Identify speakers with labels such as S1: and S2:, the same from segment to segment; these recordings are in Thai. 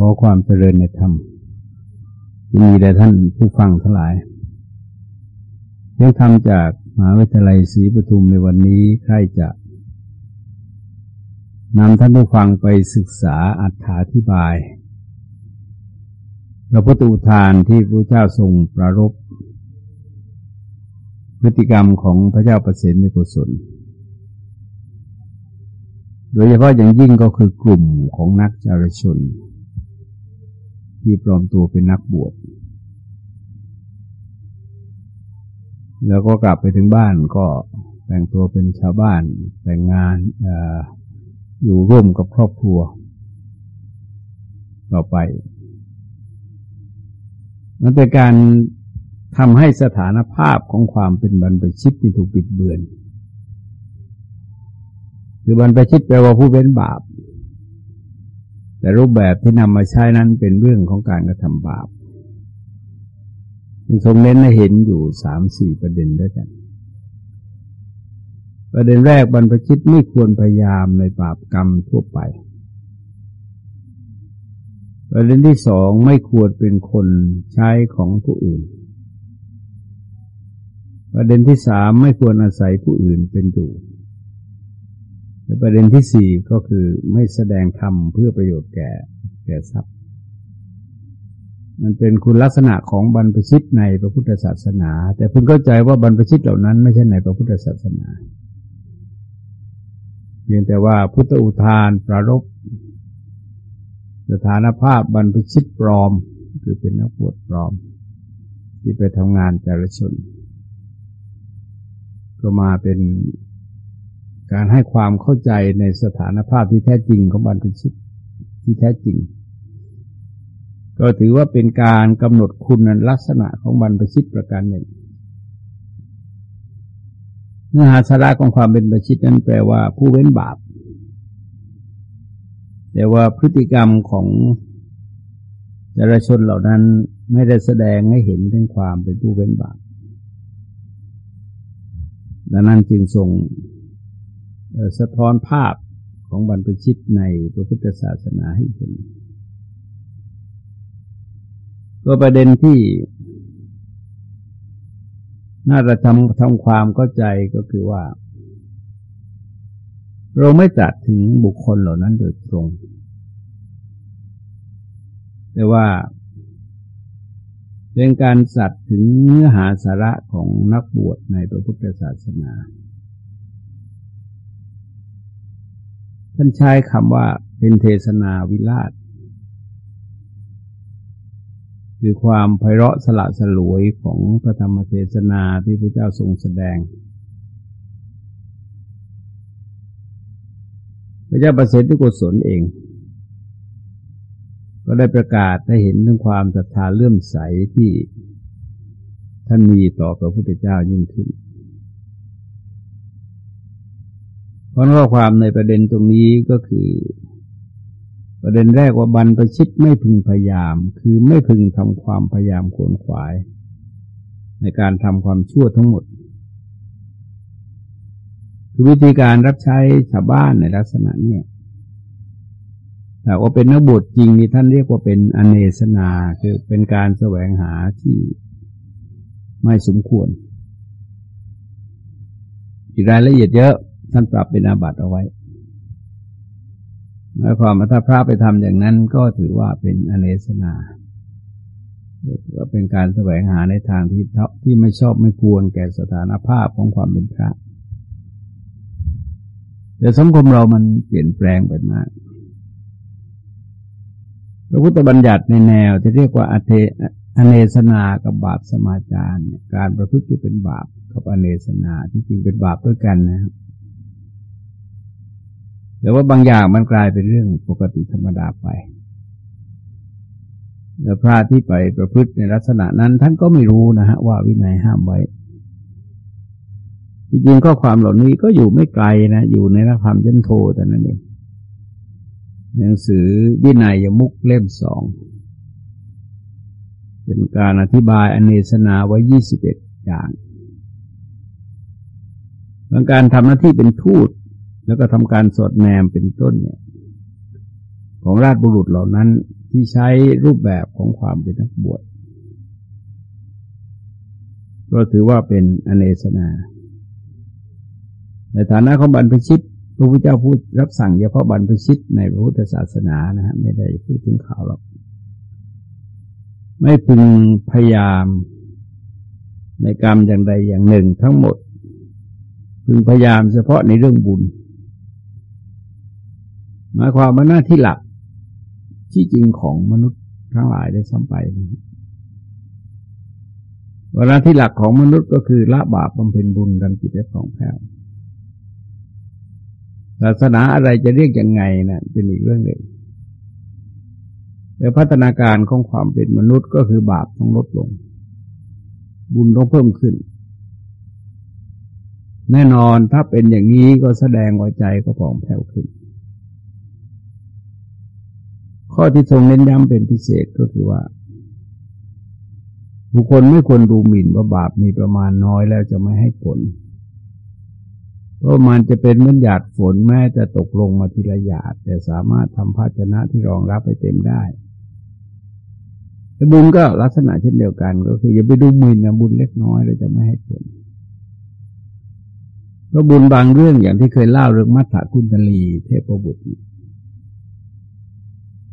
S1: ขอความเจริญในธรรมมีแด่ท่านผู้ฟังทั้งหลายเรื่องธรรมจากมหาวิทยาลัยศรีปทุมในวันนี้ใครจะนำท่านผู้ฟังไปศึกษาอัธาธิบายพระพุทธอุทานที่พระเจ้าทรงประรบพฤติกรรมของพระเจ้าประเสริฐในกุศลโดยเฉพาะอย่างยิ่งก็คือกลุ่มของนักจารชน ที่ปลอมตัวเป็นนักบวช แล้วก็กลับไปถึงบ้านก็แต่งตัวเป็นชาวบ้านแต่งงานออยู่ร่วมกับครอบครัว ต่อไป มันเป็นการทำให้สถานภาพของความเป็นบรรพชิตที่ถูกปิดเบือน คือบรรพชิตแปลว่าผู้เป็นบาป แต่รูปแบบที่นำมาใช้นั้นเป็นเรื่องของการกระทำบาปทรงเน้นให้เห็นอยู่สามสี่ประเด็นด้วยกัน ประเด็นแรกบรรพชิตไม่ควรพยายามในบาปกรรมทั่วไป ประเด็นที่สองไม่ควรเป็นคนใช้ของผู้อื่น ประเด็นที่สามไม่ควรอาศัยผู้อื่นเป็นอยู่ และประเด็นที่สี่ก็คือไม่แสดงธรรมเพื่อประโยชน์แก่แก่ทรัพย์ มันเป็นคุณลักษณะของบรรพชิตในพระพุทธศาสนา แต่เพิ่งเข้าใจว่าบรรพชิตเหล่านั้นไม่ใช่ในพระพุทธศาสนาเพียงแต่ว่าพุทธอุทานประรบสถานภาพบรรพชิตปลอม คือเป็นนักบวชปลอม ที่ไปทำงานแต่ละชนก็มาเป็น การให้ความเข้าใจในสถานภาพที่แท้จริงของบรรพชิตที่แท้จริง ก็ถือว่าเป็นการกำหนดคุณลักษณะของบรรพชิตประการหนึ่งเนื้อหาสาระของความเป็นบรรพชิตนั้นแปลว่าผู้เว้นบาป แต่ว่าพฤติกรรมของจารชนเหล่านั้นไม่ได้แสดงให้เห็นถึงความเป็นผู้เว้นบาปดังนั้นจึงทรง สะท้อนภาพของบรรพชิตในพระพุทธศาสนาให้เห็นก็ประเด็นที่น่าจะทำทำความเข้าใจก็คือว่า เราไม่จัดถึงบุคคลเหล่านั้นโดยตรง แต่ว่าเป็นการสัตว์ถึงเนื้อหาสาระของนักบวชในพระพุทธศาสนา ท่านใช้คำว่าเป็นเทศนาวิราชคือความไพเราะสละสลวยของพระธรรมเทศนาที่พระเจ้าทรงแสดง พระเจ้าประเสริฐที่กุศลเอง ก็ได้ประกาศให้เห็นถึงความศรัทธาเลื่อมใสที่ท่านมีต่อพระพุทธเจ้ายิ่งขึ้น พราะข้อความในประเด็นตรงนี้ก็คือ ประเด็นแรกว่าบรรพชิตไม่พึงพยายาม คือไม่พึงทำความพยายามขวนขวาย ในการทำความชั่วทั้งหมดคือวิธีการรับใช้ชาวบ้านในลักษณะนี้แต่ว่าเป็นนักบวชจริงนี่ท่านเรียกว่าเป็นอเนสนาคือเป็นการแสวงหาที่ไม่สมควรรายละเอียดเยอะ ท่านปรับเป็นอาบัติเอาไว้หมายความว่าถ้าพระไปทำอย่างนั้นก็ถือว่าเป็นอเนสนาว่าเป็นการแสวงหาในทางที่ที่ไม่ชอบไม่ควรแก่สถานภาพของความเป็นพระ แต่สังคมเรามันเปลี่ยนแปลงไปมาก พระพุทธบัญญัติในแนวที่เรียกว่าอเทอเนสนากับบาปสมาจารการประพฤติที่เป็นบาปกับอเนสนาที่จริงเป็นบาปด้วยกันนะครับ แต่ว่าบางอย่างมันกลายเป็นเรื่องปกติธรรมดาไป แล้วพระที่ไปประพฤติในลักษณะนั้น ท่านก็ไม่รู้นะฮะว่าวินัยห้ามไว้ จริงๆข้อความเหล่านี้ก็อยู่ไม่ไกลนะอยู่ในนักธรรมยันโทแต่นั้นเองหนังสือวินัยยมุกเล่มสองเป็นการอธิบายอเนสนาไว้ยี่สิบเอ็ดอย่างบางการทำหน้าที่เป็นทูต แล้วก็ทำการสดแนมเป็นต้นเนี่ยของราชบุรุษเหล่านั้นที่ใช้รูปแบบของความเป็นนักบวชก็ถือว่าเป็นอเนสนา ในฐานะของบรรพชิตพระพุทธเจ้าพูดรับสั่งเฉพาะบรรพชิตในพระพุทธศาสนานะฮะไม่ได้พูดถึงข่าวหรอก ไม่พึงพยายามในกรรมอย่างใดอย่างหนึ่งทั้งหมด พึงพยายามเฉพาะในเรื่องบุญ หมายความว่าหน้าที่หลักที่จริงของมนุษย์ทั้งหลายได้ซ้ำไปเวลาที่หลักของมนุษย์ก็คือละบาปบำเพ็ญบุญดังจิตได้ฟองแผ้วศาสนาอะไรจะเรียกยังไงนะ่ะเป็นอีกเรื่องหนึ่งแต่พัฒนาการของความเป็นมนุษย์ก็คือบาปต้องลดลง บุญต้องเพิ่มขึ้น แน่นอนถ้าเป็นอย่างนี้ก็แสดงว่าใจก็ผ่องแผ้วขึ้น ข้อที่ทรงเน้นย้ำเป็นพิเศษก็คือว่า บุคคลไม่ควรดูหมิ่นว่าบาปมีประมาณน้อยแล้วจะไม่ให้ผล เพราะมันจะเป็นเหมือนหยาดฝนแม้จะตกลงมาทีละหยาด แต่สามารถทำภาชนะที่รองรับให้เต็มได้แต่บุญก็ลักษณะเช่นเดียวกัน ก็คืออย่าไปดูหมิ่นนะบุญเล็กน้อยแล้วจะไม่ให้ผลเพราะบุญบางเรื่องอย่างที่เคยเล่าเรื่องมัทธกุณตลีเทพบุตร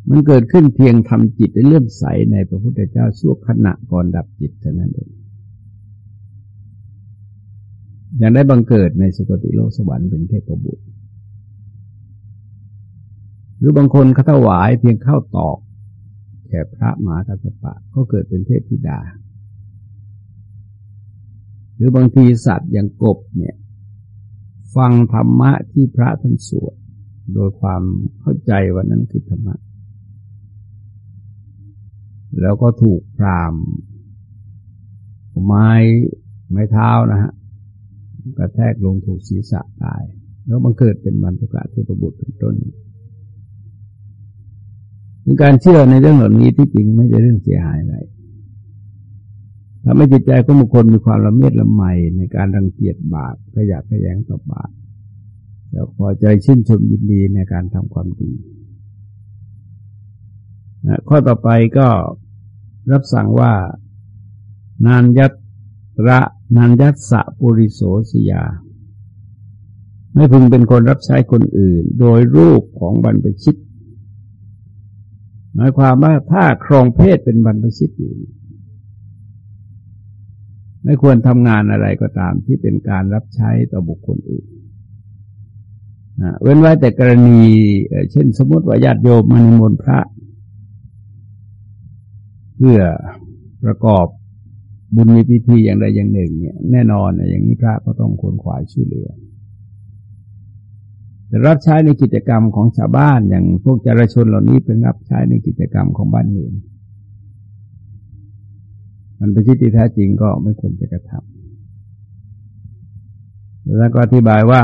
S1: มันเกิดขึ้นเพียงทำจิตให้เลื่อมใสในพระพุทธเจ้าชั่วขณะก่อนดับจิตเท่านั้นเองอย่างได้บังเกิดในสุคติโลกสวรรค์เป็นเทพบุตร หรือบางคนเขาถวายเพียงเข้าตอกแก่พระมหากัสปะก็เกิดเป็นเทพธิดา หรือบางทีสัตว์อย่างกบเนี่ย ฟังธรรมะที่พระท่านสวด โดยความเข้าใจว่านั้นคือธรรมะ แล้วก็ถูกพรามไม้ไม้เท้านะฮะกระแทกลงถูกศีรษะตาย แล้วมันเกิดเป็นบรรทุกะเทพบุตรเป็นต้นถึงการเชื่อในเรื่องเหล่านี้ที่จริงไม่ใช่เรื่องเสียหายอะไรทำให้จิตใจของบุคคลมีความละเมียดละไมในการรังเกียจบาปขยะขยงต่อบาปแล้วพอใจชื่นชมยินดีในการทำความดีข้อต่อไปก็ รับสั่งว่านานยัตระนานยัตสะปุริโสสยา ไม่พึงเป็นคนรับใช้คนอื่น โดยรูปของบรรพชิต หมายความว่าถ้าครองเพศเป็นบรรพชิตอยู่ไม่ควรทำงานอะไรก็ตามที่เป็นการรับใช้ต่อบุคคลอื่นเว้นไว้แต่กรณี เช่นสมมติว่าญาติโยมมานิมนต์พระ เพื่อประกอบบุญมีพิธีอย่างใดอย่างหนึ่ง เนี่ย แน่นอนอย่างนี้พระก็ต้องควรขวายช่วยเหลือแต่รับใช้ในกิจกรรมของชาวบ้านอย่างพวกจารชนเหล่านี้เป็นรับใช้ในกิจกรรมของบ้านเมืองมันเป็นที่แท้จริงก็ไม่ควรจะกระทำแล้วก็อธิบายว่า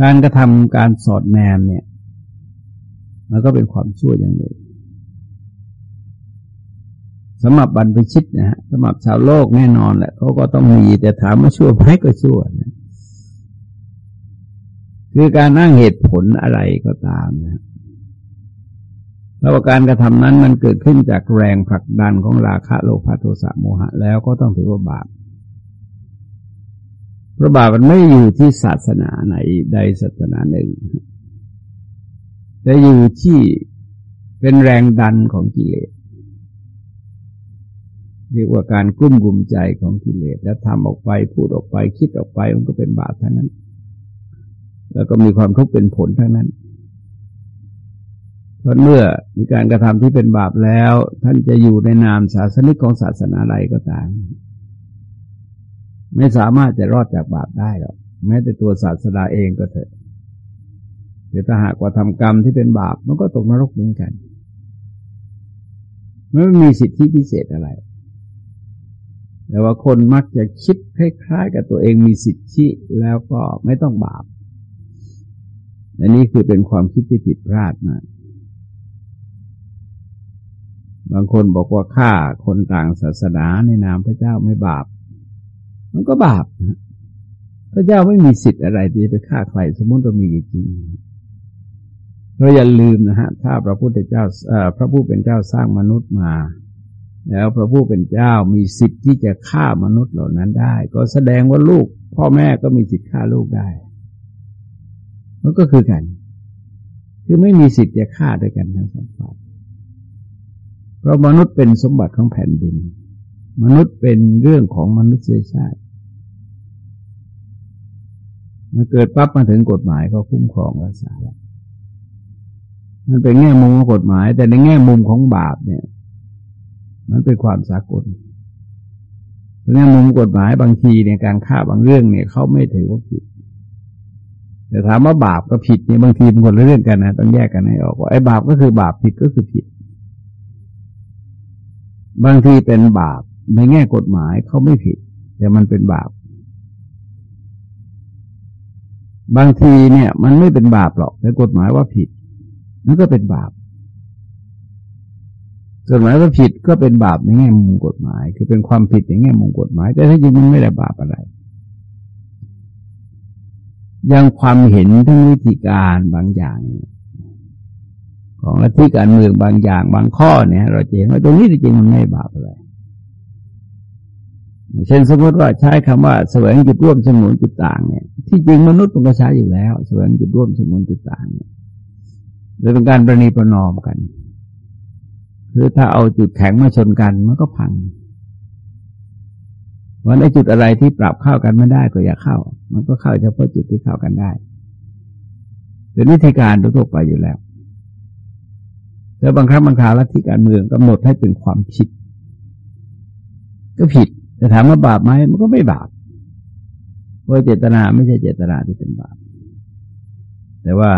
S1: การกระทำการสอดแนมเนี่ย มันก็เป็นความชั่วอย่างหนึ่งสำหรับบรรพชิตนะฮะสำหรับชาวโลกแน่นอนแหละเขาก็ต้องมีแต่ถามว่าชั่วไหมก็ชั่วนะคือการนั่งเหตุผลอะไรก็ตามนะแล้วการกระทำนั้นมันเกิดขึ้นจากแรงผลักดันของราคะโลภะโทสะโมหะ แล้วก็ต้องถือว่าบาปเพราะบาปมันไม่อยู่ที่ศาสนาไหนใดศาสนาหนึ่ง แต่อยู่ที่เป็นแรงดันของกิเลสเรียกว่าการกลุ้มกลุ่มใจของกิเลสแล้วทำออกไปพูดออกไป คิดออกไปมันก็เป็นบาปทั้งนั้น แล้วก็มีความทุกข์เป็นผลทั้งนั้น เพราะเมื่อมีการกระทำที่เป็นบาปแล้ว ท่านจะอยู่ในนามศาสนิกของศาสนาใดก็ตามไม่สามารถจะรอดจากบาปได้หรอกแม้แต่ตัวศาสดาเองก็เถอะ หรือถ้าหากว่าทำกรรมที่เป็นบาปมันก็ตกนรกเหมือนกันไม่มีสิทธิพิเศษอะไร แต่ว่าคนมักจะคิดคล้ายๆ กับตัวเองมีสิทธิแล้วก็ไม่ต้องบาป อันนี้คือเป็นความคิดที่ผิดพลาดมาก บางคนบอกว่าฆ่าคนต่างศาสนาในนามพระเจ้าไม่บาป มันก็บาป พระเจ้าไม่มีสิทธิ์อะไรที่จะไปฆ่าใครสมมติเรามีจริง เราอย่าลืมนะฮะถ้าพระพุทธเจ้าพระผู้เป็นเจ้าสร้างมนุษย์มา แล้วพระผู้เป็นเจ้ามีสิทธิ์ที่จะฆ่ามนุษย์เหล่านั้นได้ ก็แสดงว่าลูก พ่อแม่ก็มีสิทธิ์ฆ่าลูกได้มันก็คือกัน คือไม่มีสิทธิ์จะฆ่าด้วยกันทั้งสองฝ่ายเพราะมนุษย์เป็นสมบัติของแผ่นดิน มนุษย์เป็นเรื่องของมนุษยชาติมาเกิดปั๊บมาถึงกฎหมายก็คุ้มครองรักษาแล้ว มันเป็นแง่มุมของกฎหมาย แต่ในแง่มุมของบาปเนี่ย มันเป็นความสากลในแง่มุมกฎหมายบางทีในการฆ่าบางเรื่องเนี่ยเขาไม่ถือว่าผิด แต่ถามว่าบาปกับผิดเนี่ยบางทีมันคนละเรื่องกันนะต้องแยกกันให้ออกว่าไอ้บาปก็คือบาปผิดก็คือผิด บางทีเป็นบาปในแง่กฎหมายเขาไม่ผิด แต่มันเป็นบาปบางทีเนี่ย มันไม่เป็นบาปหรอกแต่กฎหมายว่าผิด นั่นก็เป็นบาปกฎหมายว่าผิดก็เป็นบาปในแง่มุมกฎหมาย คือเป็นความผิดในแง่มุมกฎหมาย แต่ถ้าจริงมันไม่ได้บาปอะไรยังความเห็นทั้งวิธีการบางอย่าง ของลัทธิการเมืองบางอย่างบางข้อเนี่ย เราเห็นว่าตรงนี้จริงมันไม่บาปอะไรเช่นสมมติว่าใช้คำว่าแสวงจุดร่วมสมุนจุดต่างเนี่ย ที่จริงมนุษย์มันก็ใช้อยู่แล้วแสวงจุดร่วมสมุนจุดต่างเนี่ย เลยเป็นการประนีประนอมกัน คือถ้าเอาจุดแข็งมาชนกันมันก็พังวันไอ้จุดอะไรที่ปรับเข้ากันไม่ได้ก็อย่าเข้า มันก็เข้าเฉพาะจุดที่เข้ากันได้เป็นวิธีการทั่วไปอยู่แล้ว แล้วบางครั้งบางคราวลัทธิการเมืองกำหนดให้เป็นความผิด ก็ผิดแต่ถามว่าบาปไหมมันก็ไม่บาปเพราะเจตนาไม่ใช่เจตนาที่เป็นบาปแต่ว่า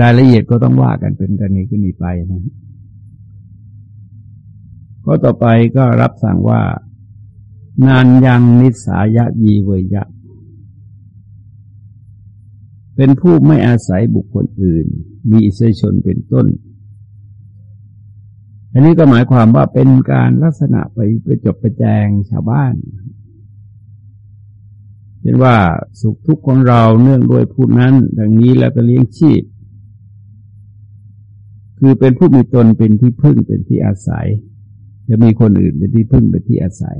S1: รายละเอียดก็ต้องว่ากันเป็นกรณีกรณีไปนะก็ต่อไปก็รับสั่งว่า นานยังนิสายะยีเวยะ เป็นผู้ไม่อาศัยบุคคลอื่น มีอิสระชนเป็นต้น อันนี้ก็หมายความว่าเป็นการลักษณะไปประจบประแจงชาวบ้านเช่นว่าสุขทุกข์ของเราเนื่องด้วยผู้นั้น ดังนี้แล้วก็เลี้ยงชีพ คือเป็นผู้มีตนเป็นที่พึ่งเป็นที่อาศัย จะมีคนอื่นเป็นที่พึ่งเป็นที่อาศัย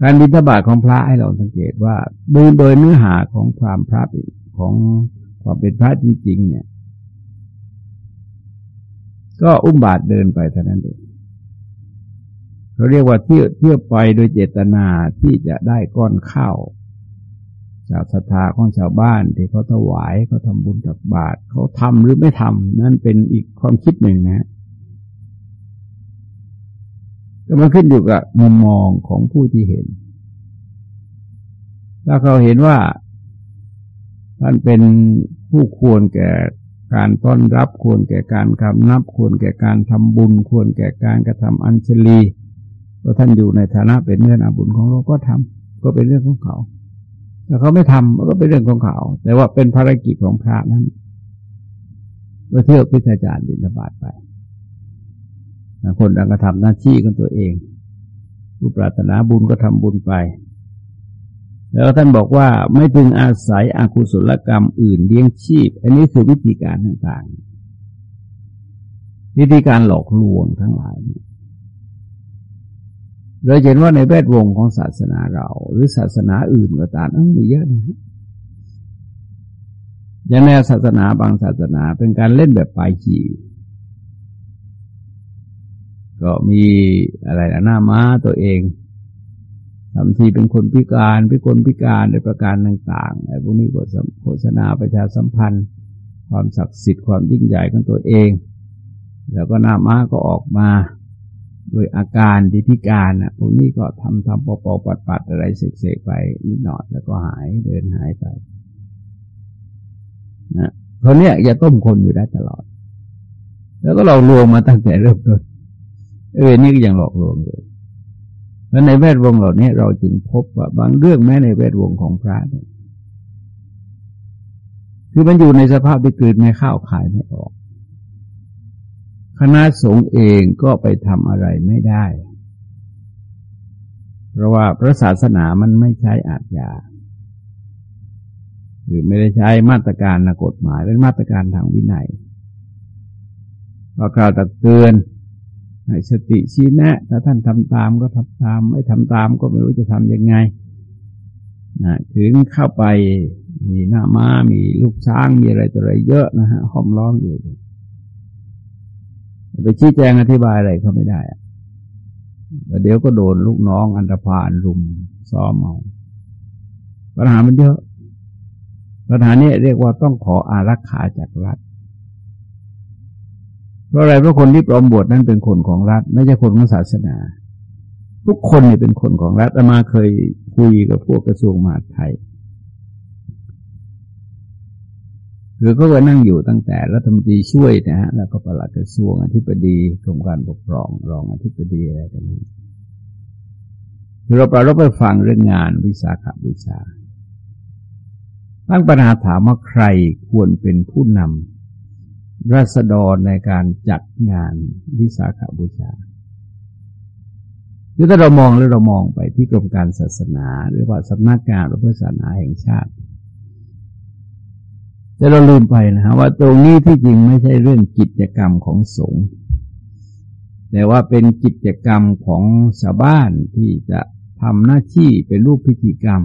S1: การบิณฑบาตของพระให้เราสังเกตว่าโดยโดยเนื้อหาของความพระของความเป็นพระจริง ๆ เนี่ย ก็อุ้มบาทเดินไปเท่านั้นเองเขาเรียกว่าเที่ยวเที่ยวไปโดยเจตนาที่จะได้ก้อนข้าว จากศรัทธาของชาวบ้านที่เขาถวายเขาทำบุญตักบาตรเขาทำหรือไม่ทำนั่นเป็นอีกความคิดหนึ่งนะก็มันขึ้นอยู่กับมุมมองของผู้ที่เห็น ถ้าเขาเห็นว่าท่านเป็นผู้ควรแก่การต้อนรับควรแก่การคำนับ ควรแก่การทำบุญ ควรแก่การกระทำอัญชลีก็ท่านอยู่ในฐานะเป็นเนื้อนาบุญของเราก็ทำก็เป็นเรื่องของเขา แต่เขาไม่ทำก็เป็นเรื่องของเขา แต่ว่าเป็นภารกิจของพระนั้นก็เที่ยวพิจารณาบิณฑบาตไปคนต่างกระทำหน้าที่ของตัวเองผู้ปรารถนาบุญก็ทำบุญไป แล้วท่านบอกว่าไม่พึงอาศัยอาคุศลกรรมอื่นเลี้ยงชีพ อันนี้คือวิธีการต่างๆ วิธีการหลอกลวงทั้งหลายเเราเห็นว่าในแวดวงของศาสนาเรา หรือศาสนาอื่นก็ตามมีเยอะนะอย่างในศาสนาบางศาสนาเป็นการเล่นแบบปลายจีก็มีอะไรนะหน้าม้าตัวเองทำทีเป็นคนพิการพิกลพิการในประการต่างๆไอ้พวกนี้โฆษณาประชาสัมพันธ์ ความศักดิ์สิทธิ์ความยิ่งใหญ่ของตัวเอง แล้วก็หน้าม้าก็ออกมา โดยอาการที่พิการนะพวกนี้ก็ทำทำปอปปัดปัดอะไรเสกๆไปนิดหน่อยแล้วก็หายเดินหายไปนะเขาเนี้ยอย่าต้มคนอยู่ได้ตลอด แล้วก็หลอกลวงมาตั้งแต่เริ่มต้นเออนี่ก็ยังหลอกลวงอยู่แล้วในแวดวงเหล่านี้เราจึงพบว่าบางเรื่องแม้ในแวดวงของพระเนี่ยคือมันอยู่ในสภาพที่กลืนไม่เข้าขายไม่ออก คณะสงฆ์เองก็ไปทำอะไรไม่ได้ เพราะว่าพระศาสนามันไม่ใช้อาจยาคือไม่ได้ใช้มาตรการทางกฎหมายเป็นมาตรการทางวินัยว่ากล่าวตักเตือนให้สติชี้แนะ ถ้าท่านทำตามก็ทำตาม ไม่ทำตามก็ไม่รู้จะทำยังไงนะถึงเข้าไปมีหน้าม้ามีลูกช้างมีอะไรตัวอะไรเยอะนะฮะห้อมล้อมอยู่ ไปชี้แจงอธิบายอะไรเขาไม่ได้อะเดี๋ยวก็โดนลูกน้องอันตรพานรุมซ้อมเอาปัญหามันเยอะ ปัญหานี้เรียกว่าต้องขออารักขาจากรัฐ เพราะอะไรเพราะคนที่ปลอมบวชนั้นเป็นคนของรัฐ ไม่ใช่คนของศาสนา ทุกคนเนี่ยเป็นคนของรัฐอามาเคยคุยกับพวกกระทรวงมหาดไทย คือก็ว่านั่งอยู่ตั้งแต่รัฐมนตรีช่วยนะฮะแล้วก็ประหลัดกระทรวงอธิบดีกรมการปกครองรองอธิบดีอะไรกันนั้นคือเราเราไปฟังเรื่องงานวิสาขบูชาตั้งปัญหาถามว่าใครควรเป็นผู้นำรัษฎรในการจัดงานวิสาขบูชาคือถ้าเรามองแล้วเรามองไปที่กรมการศาสนา หรือว่าสำนักงานพระพุทธศาสนาแห่งชาติ แต่เราลืมไปนะฮะว่าตรงนี้ที่จริงไม่ใช่เรื่องกิจกรรมของสงฆ์แต่ว่าเป็นกิจกรรมของชาวบ้านที่จะทำหน้าที่เป็นรูปพิธีกรรม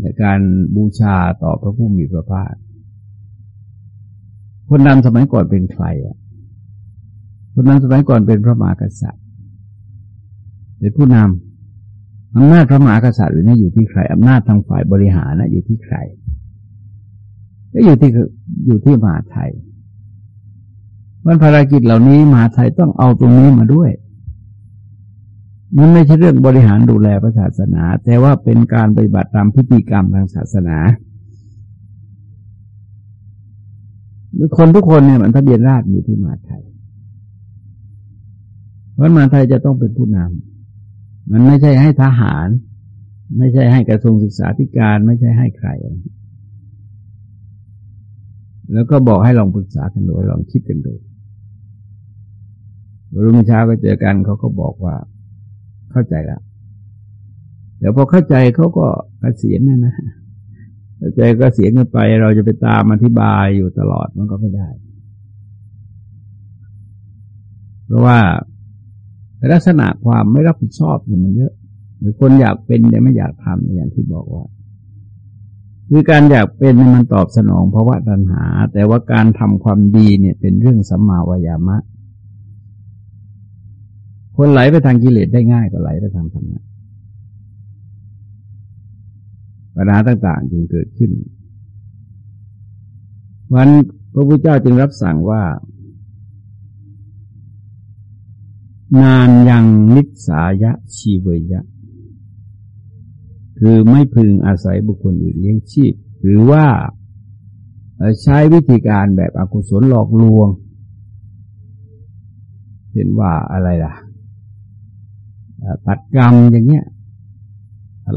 S1: ในการบูชาต่อพระผู้มีพระภาคคนนำสมัยก่อนเป็นใครอะ คนนำสมัยก่อนเป็นพระมหากษัตริย์ เป็นผู้นำอำนาจพระมหากษัตริย์หรือนี่อยู่ที่ใครอำนาจทางฝ่ายบริหารนะอยู่ที่ใคร ก็อยู่ที่อยู่ที่มหาไทยวันภารกิจเหล่านี้มหาไทยต้องเอาตรงนี้มาด้วย มันไม่ใช่เรื่องบริหารดูแลศาสนา แต่ว่าเป็นการปฏิบัติตามพิธีกรรมทางศาสนาคนทุกคนเนี่ยมันทะเบียนราชอยู่ที่มหาไทยวันมหาไทยจะต้องเป็นผู้นำมันไม่ใช่ให้ทหาร ไม่ใช่ให้กระทรวงศึกษาธิการ ไม่ใช่ให้ใคร แล้วก็บอกให้ลองปรึกษากันดูลองคิดกันดูรุ่งเช้าก็เจอกันเขาก็บอกว่าเข้าใจแล้วเดี๋ยวพอเข้าใจเขาก็เกษียณนั่นนะเข้าใจก็เสียเงินไป เราจะไปตามอธิบายอยู่ตลอดมันก็ไม่ได้ เพราะว่าลักษณะความไม่รับผิดชอบเนี่ยมันเยอะ หรือคนอยากเป็นแต่ไม่อยากทำอย่างที่บอกว่า คือการอยากเป็นมันตอบสนองเพราะว่าตัณหา แต่ว่าการทำความดีเนี่ยเป็นเรื่องสัมมาวายามะ คนไหลไปทางกิเลสได้ง่ายกว่าไหลไปทางธรรมะปัญหาต่างๆจึงเกิดขึ้น วันพระพุทธเจ้าจึงรับสั่งว่า นานยังนิสายะชีเวยะ คือไม่พึงอาศัยบุคคลอื่นเลี้ยงชีพ หรือว่าใช้วิธีการแบบอกุศลหลอกลวง เห็นว่าอะไรล่ะตัดกรรมอย่างเงี้ย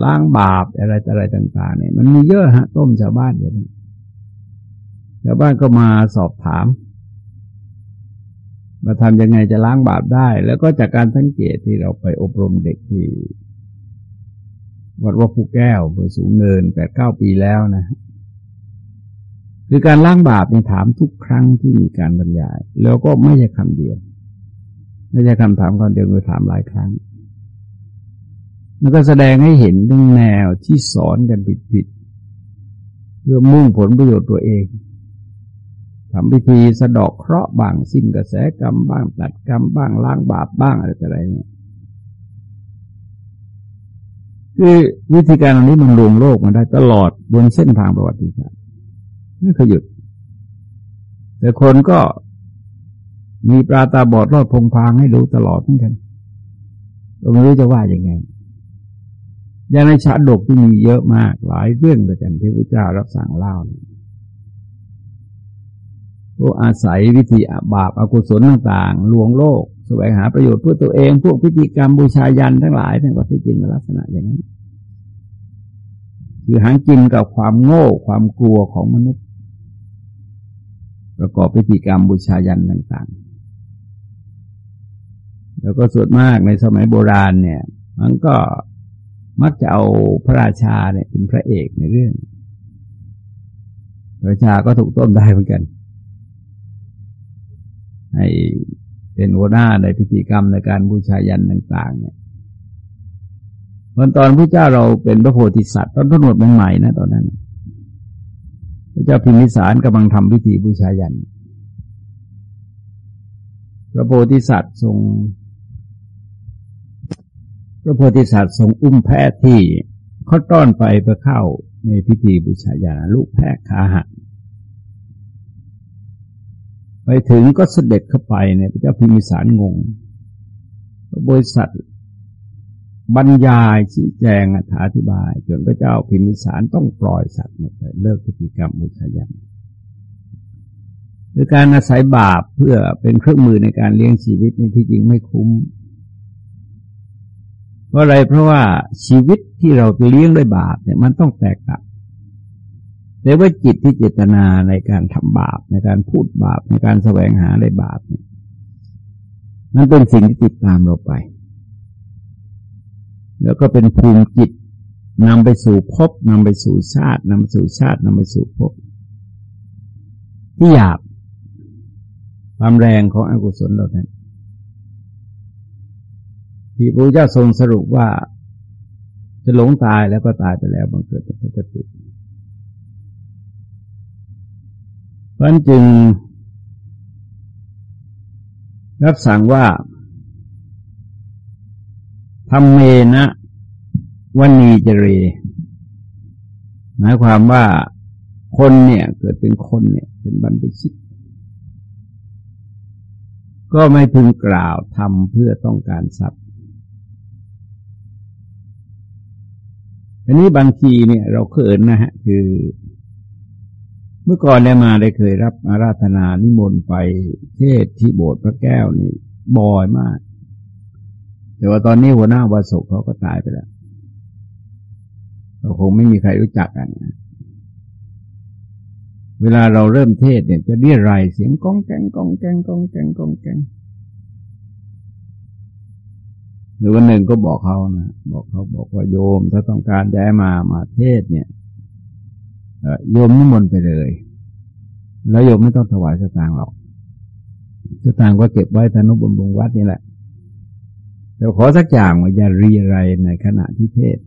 S1: ล้างบาปอะไรอะไรต่าง ๆ เนี่ย มันมีเยอะฮะ ต้มชาวบ้านอย่างนี้ชาวบ้านก็มาสอบถามมาทำยังไงจะล้างบาปได้ แล้วก็จากการสังเกตที่เราไปอบรมเด็กที่ วัดว่าภูแก้วเบอร์สูงเนินแปดเก้าปีแล้วนะคือการล้างบาปเนี่ยถามทุกครั้งที่มีการบรรยาย แล้วก็ไม่ใช่คำเดียว ไม่ใช่คำถามคำเดียวคือถามหลายครั้ง แล้วก็แสดงให้เห็นเรื่องแนวที่สอนกันผิดๆเพื่อมุ่งผลประโยชน์ตัวเองทำพิธีสะดอกเคราะห์บ้างสิ้นกระแสกรรมบ้างตัดกรรมบ้างล้างบาปบ้างอะไรต่ออะไรเนี่ย คือวิธีการอันนี้มันลวงโลกมาได้ตลอดบนเส้นทางประวัติศาสตร์ไม่เคยหยุด แต่คนก็มีปลาตาบอดรอดพงพางให้รู้ตลอดเหมือนกันเราไม่รู้จะว่าอย่างไงอย่างในชาดกที่มีเยอะมากหลายเรื่องด้วยกันที่พระเจ้ารับสั่งเล่าเนี่ยพวกอาศัยวิธีบาปอากุศลต่างๆลวงโลก วงหาประโยชน์เพื่อตัวเอง พวกพิธีกรรมบูชายันทั้งหลายทั้งหมดที่จริงลักษณะอย่างนี้คือหางกินกับความโง่ความกลัวของมนุษย์ ประกอบพิธีกรรมบูชายันต่าง ๆ แล้วก็ส่วนมากในสมัยโบราณเนี่ย มันก็มักจะเอาพระราชาเนี่ยเป็นพระเอกในเรื่องประราชาก็ถูกต้มได้เหมือนกันให้ เป็นหัวหน้าในพิธีกรรมในการบูชายันต่าง ๆ เนี่ยตอนตอนพระเจ้าเราเป็นพระโพธิสัตว์ตอนพระนวดใหม่ๆนะ ตอนนั้น พระเจ้าพิมพิสารกำลังทำพิธีบูชายัน พระโพธิสัตว์ทรง พระโพธิสัตว์ทรงอุ้มแพะที่เขาต้อนไปเพื่อเข้าในพิธีบูชายันลูกแพะขาหัก ไปถึงก็เสด็จเข้าไปเนี่ยพระเจ้าพิมิสารงงบริษัทบรรยายชี้แจงอธิบาย จนพระเจ้าพิมิสารต้องปล่อยสัตว์หมดเลยเลิกพิธีกรรมบูชายันคือการอาศัยบาปเพื่อเป็นเครื่องมือในการเลี้ยงชีวิตนี่ที่จริงไม่คุ้มเพราะอะไรเพราะว่าชีวิตที่เราเลี้ยงด้วยบาปเนี่ยมันต้องแตกต่าง แต่ว่าจิตที่เจตนาในการทำบาป ในการพูดบาป ในการแสวงหาในบาปเนี่ยมันเป็นสิ่งที่ติดตามเราไป แล้วก็เป็นภูมิจิตนำไปสู่ภพนำไปสู่ชาตินำไปสู่ชาตินำไปสู่ภพที่หยาบความแรงของอกุศลเรานั้นที่พระเจ้าทรงสรุปว่าจะหลงตายแล้วก็ตายไปแล้วบังเกิดเป็นปกติ พันจึงรับสั่งว่าทำเมนะวันนีจเร หมายความว่าคนเนี่ยเกิดเป็นคนเนี่ย เป็นบรรพชิต ก็ไม่พึงกล่าวทำเพื่อต้องการทรัพย์อันนี้บางทีเนี่ย เราเขินนะฮะ คือ เมื่อก่อนได้มาได้เคยรับอาราธนานิมนต์ไปเทศที่โบสถ์พระแก้วนี่บ่อยมาก แต่ว่าตอนนี้หัวหน้าวาสุเขาก็ตายไปแล้วเราคงไม่มีใครรู้จักกันนะเวลาเราเริ่มเทศเนี่ยจะเรียรายเสียงก้องแกงก้องแกงก้องแกงก้องแกงหรือวันหนึ่งก็บอกเขานะบอกเขาบอกว่าโยม ถ้าต้องการย้ายมามาเทศเนี่ย โยมนิมนต์ไปเลย แล้วโยมไม่ต้องถวายสตางค์หรอกสตางค์ก็เก็บไว้ธนุบำรุงวัดนี่แหละแต่ขอสักอย่างว่าอย่ารีอะไรในขณะที่เทศ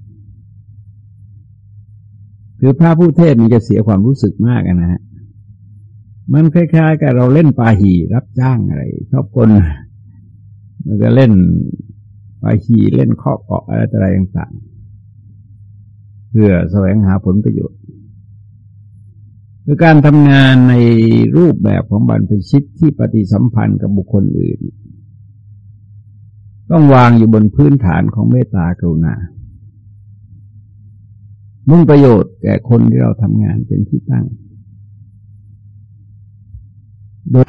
S1: คือพระผู้เทศนี่จะเสียความรู้สึกมากนะฮะมันคล้ายๆกับเราเล่นปาหีรับจ้างอะไรชอบคนแล้วก็เล่นปาหีเล่นข้อเกาะอะไรอะไรต่างๆเพื่อแสวงหาผลประโยชน์ คือการทำงานในรูปแบบของบรรพชิตที่ปฏิสัมพันธ์กับบุคคลอื่น ต้องวางอยู่บนพื้นฐานของเมตตากรุณา มุ่งประโยชน์แก่คนที่เราทำงานเป็นที่ตั้ง โดย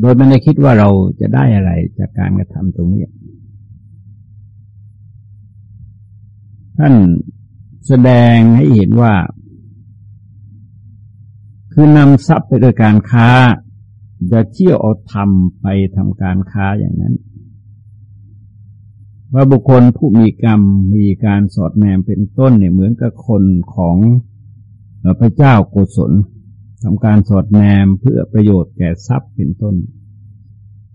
S1: โดยไม่ได้คิดว่าเราจะได้อะไรจากการกระทำตรงนี้ ท่านแสดงให้เห็นว่า คือนำทรัพย์ไปโดยการค้าจะเที่ยวเอาทำไปทำการค้าอย่างนั้น ว่าบุคคลผู้มีกรรมมีการสอดแนมเป็นต้นเนี่ยเหมือนกับคนของพระเจ้าโกศลทำการสอดแนมเพื่อประโยชน์แก่ทรัพย์เป็นต้น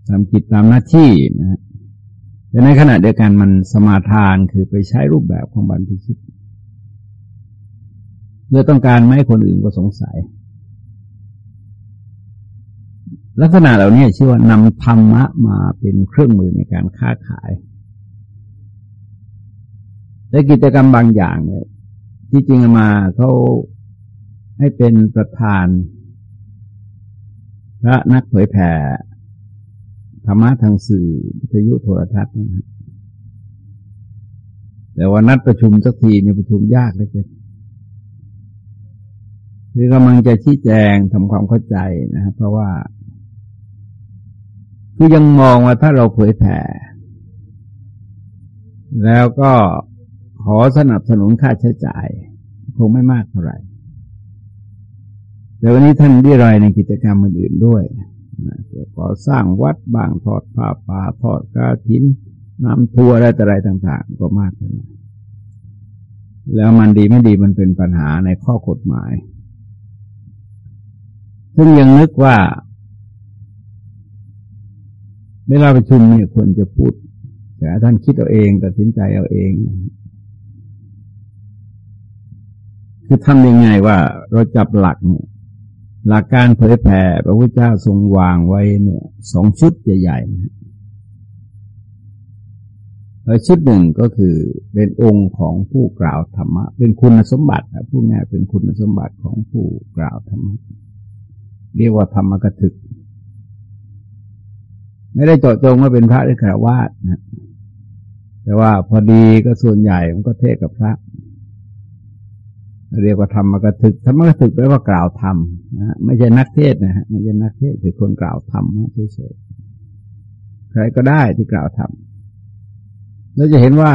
S1: ทำกิจตามหน้าที่นะแต่ในขณะเดียวกันมันสมาทานคือไปใช้รูปแบบของบัรพชิตเพื่อต้องการไม่ให้คนอื่นก็สงสัย ลักษณะเหล่านี้ชื่อว่านำธรรมะมาเป็นเครื่องมือในการค้าขายแต่กิจกรรมบางอย่างเนี่ย ที่จริงมาเขาให้เป็นประธาน พระนักเผยแผ่ธรรมะทางสื่อวิทยุโทรทัศน์นะแต่ว่านัดประชุมสักทีเนี่ยประชุมยากเลยเกินคือกำลังจะชี้แจงทำความเข้าใจนะครับเพราะว่า คือยังมองว่าถ้าเราเผยแผ่ แล้วก็ขอสนับสนุนค่าใช้จ่าย คงไม่มากเท่าไหร่ แต่วันนี้ท่านได้รายในกิจกรรมอื่นๆด้วยก่อสร้างวัดบางทอดผ้าป่าทอดกาถินน้ำทัวอะไรต่อะไรต่าง ๆ ก็มากเลยแล้วมันดีไม่ดีมันเป็นปัญหาในข้อกฎหมาย ซึ่งยังนึกว่า เวลาประชุมเนี่ยควรจะพูด แต่ท่านคิดเอาเองตัดสินใจเอาเอง คือทำยังไงว่าเราจับหลักเนี่ย หลักการเผยแผ่พระพุทธเจ้าทรงวางไว้เนี่ยสองชุดใหญ่ๆนะชุดหนึ่งก็คือเป็นองค์ของผู้กล่าวธรรมะ เป็นคุณสมบัติผู้ง่ายเป็นคุณสมบัติของผู้กล่าวธรรมะ เรียกว่าธรรมกถึก ไม่ได้เจาะจงว่าเป็นพระหรือฆราวาสนะแต่ว่าพอดีก็ส่วนใหญ่มันก็เทศกับพระ เรียกว่าธรรมกถึกธรรมกถึกแปลว่ากล่าวธรรมนะไม่ใช่นักเทศนะฮะไม่ใช่นักเทศคือคนกล่าวธรรมเฉยๆใครก็ได้ที่กล่าวธรรมเราจะเห็นว่า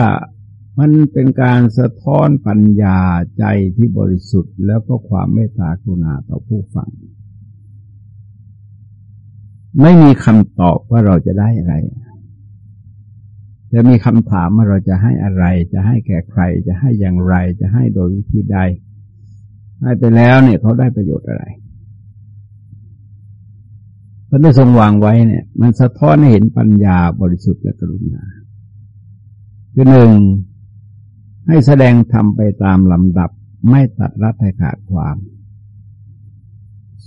S1: มันเป็นการสะท้อนปัญญาใจที่บริสุทธิ์ แล้วก็ความเมตตากรุณาต่อผู้ฟัง ไม่มีคำตอบว่าเราจะได้อะไร จะมีคำถามว่าเราจะให้อะไร จะให้แก่ใคร จะให้อย่างไร จะให้โดยวิธีใด ให้ไปแล้วเนี่ยเขาได้ประโยชน์อะไรพระได้ทรงวางไว้เนี่ย มันสะท้อนให้เห็นปัญญาบริสุทธิ์และกรุณาคือหนึ่งให้แสดงธรรมไปตามลำดับไม่ตัดรัดให้ขาดความ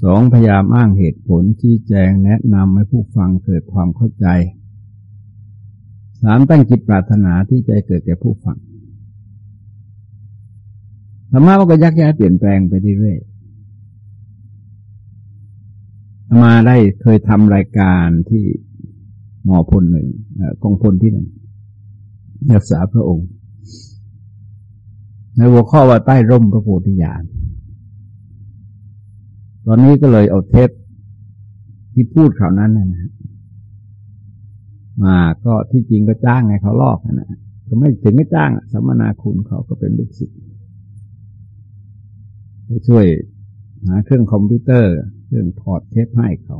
S1: สองพยายามอ้างเหตุผลชี้แจงแนะนำให้ผู้ฟังเกิดความเข้าใจสามตั้งจิตปรารถนาที่ใจเกิดแก่ผู้ฟังธรรมะมันก็ยักย้ายเปลี่ยนแปลงไปเรื่อยๆมาได้เคยทำรายการที่หมอพลหนึ่งกองพลที่หนึ่งรักษาพระองค์ ในหัวข้อว่าใต้ร่มพระโพธิญาณ ตอนนี้ก็เลยเอาเทปที่พูดข่าวนั้นนะฮะมาก็ที่จริงก็จ้างไงเขาลอกนะก็ไม่ถึงไม่จ้างสัมมนาคุณเขาก็เป็นลูกศิษย์ก็ช่วยหาเครื่องคอมพิวเตอร์ เครื่องถอดเทปให้เขา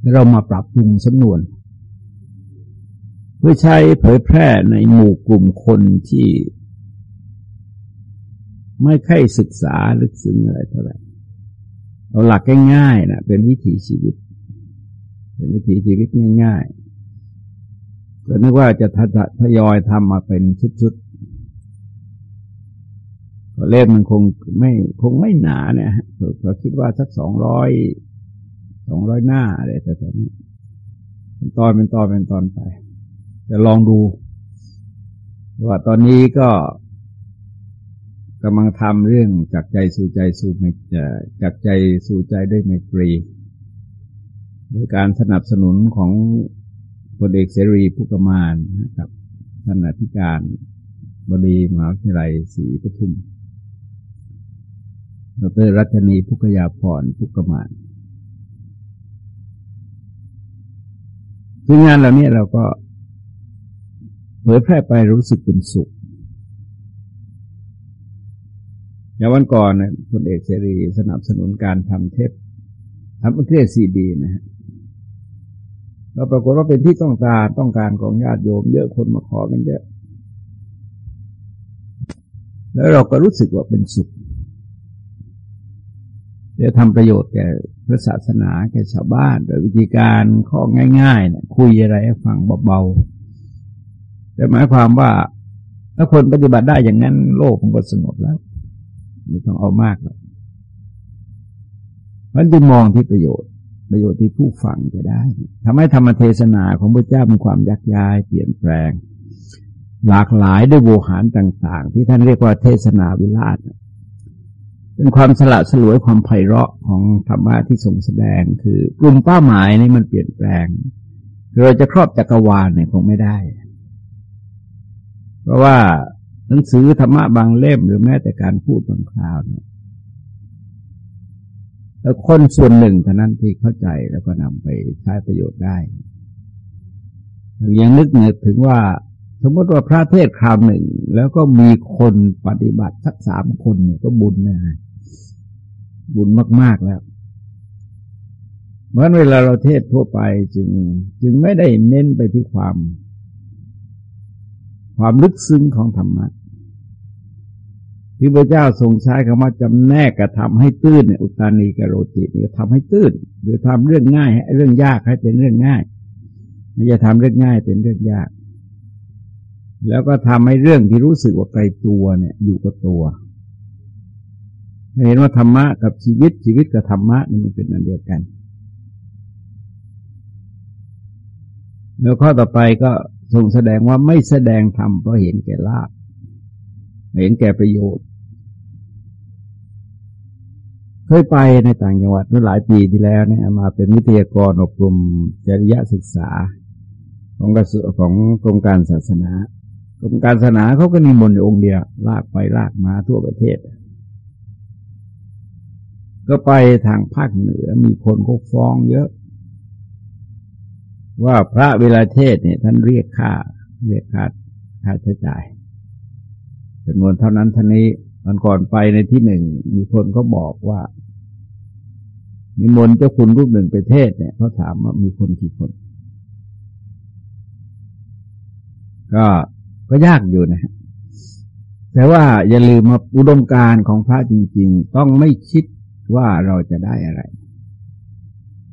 S1: แล้วเรามาปรับปรุงสำนวน เพื่อใช้เผยแพร่ในหมู่กลุ่มคนที่ ไม่ค่อยศึกษาลึกซึ้งอะไรเท่าไหร่เอาหลักง่ายๆนะเป็นวิถีชีวิต เป็นวิถีชีวิตง่ายๆก็นึกว่าจะทยอยทำมาเป็นชุดๆก็เล่มมันคงไม่คงไม่หนาเนี่ยก็คิดว่าสักสองร้อยสองร้อยหน้าอะไรแต่ตอนนี้เป็นตอนเป็นตอนเป็นตอนไป จะลองดูว่าตอนนี้ก็ กำลังทำเรื่องจากใจสู่ใจสู่ไม่จากใจสู่ใจด้วยไมตรีโดยการสนับสนุนของพลเอกเสรีพุกมานนะครับท่านอธิการบดีมหาวิทยาลัยศรีปทุม ดรรัชนีพุกยาพรพุกมานซึ่งงานเหล่านี้เราก็เผยแพร่ไปรู้สึกเป็นสุข อย่างวันก่อนนะพลเอกเสรีสนับสนุนการทำเทปทำเทปซีดีนะฮะเราปรากฏว่าเป็นที่ต้องการต้องการของญาติโยมเยอะคนมาขอกันเยอะ แล้วเราก็รู้สึกว่าเป็นสุขจะทำประโยชน์แก่พระศาสนาแก่ชาวบ้าน โดยวิธีการข้อง่ายๆนะคุยอะไรให้ฟังเบาๆแต่หมายความว่าถ้าคนปฏิบัติได้อย่างนั้นโลกมันก็สงบแล้ว ไม่ต้องเอามากหรอกมันจึงมองที่ประโยชน์ ประโยชน์ที่ผู้ฟังจะได้ทำให้ธรรมเทศนาของพระเจ้ามีความยักย้าย เปลี่ยนแปลง หลากหลายด้วยโวหารต่าง ๆ ที่ท่านเรียกว่าเทศนาวิราชเป็นความสละสลวยความไพเราะของธรรมะที่ทรงแสดง คือกลุ่มเป้าหมายนี่มันเปลี่ยนแปลงเราจะครอบจักรวาลเนี่ยคงไม่ได้ เพราะว่า หนังสือธรรมะบางเล่มหรือแม้แต่การพูดบางคราวเนี่ยแล้วคนส่วนหนึ่งเท่านั้นที่เข้าใจแล้วก็นำไปใช้ประโยชน์ได้ยังนึกเนือถึงว่า สมมติว่าพระเทศคราวหนึ่ง แล้วก็มีคนปฏิบัติสักสามคนเนี่ยก็บุญนะบุญมาก ๆแล้วเมื่อเวลาเราเทศทั่วไปจึงจึงไม่ได้เน้นไปที่ความ ความลึกซึ้งของธรรมะที่พระเจ้าทรงใช้คำว่าจำแนกกระทำให้ตื้นเนี่ยอุตานีกโรตินี่ยทำให้ตื้น หรือทำเรื่องง่ายให้เรื่องยากให้เป็นเรื่องง่ายไม่จะทำเรื่องง่ายเป็นเรื่องยาก แล้วก็ทำให้เรื่องที่รู้สึกว่าไกลตัวเนี่ย อยู่กับตัวเห็นว่าธรรมะกับชีวิตชีวิตกับธรรมะนี่มันเป็นอันเดียวกัน แล้วข้อต่อไปก็ ทรงแสดงว่าไม่แสดงธรรมเพราะเห็นแก่ลาภเห็นแก่ประโยชน์ เคยไปในต่างจังหวัดเมื่อหลายปีที่แล้วเนี่ยมาเป็นวิทยากรอบรมจริยศึกษา ของกระทรวงของกรมการศาสนากรมการศาสนาเขาก็นิมนต์องค์เดียวลากไปลากมาทั่วประเทศ ก็ไปทางภาคเหนือมีคนก็ฟ้องเยอะ ว่าพระเวลาเทศเนี่ยท่านเรียกค่า เรียกค่าค่าใช้จ่ายจำนวนเท่านั้นท่านี้มันก่อนไปในที่หนึ่งมีคนก็บอกว่ามีมนเจ้าคุณรูปหนึ่งไปเทศเนี่ยเขาถามว่ามีคนกี่คน ก็ก็ยากอยู่นะฮะแต่ว่าอย่าลืมมาอุดมการของพระจริง ๆ ต้องไม่คิดว่าเราจะได้อะไร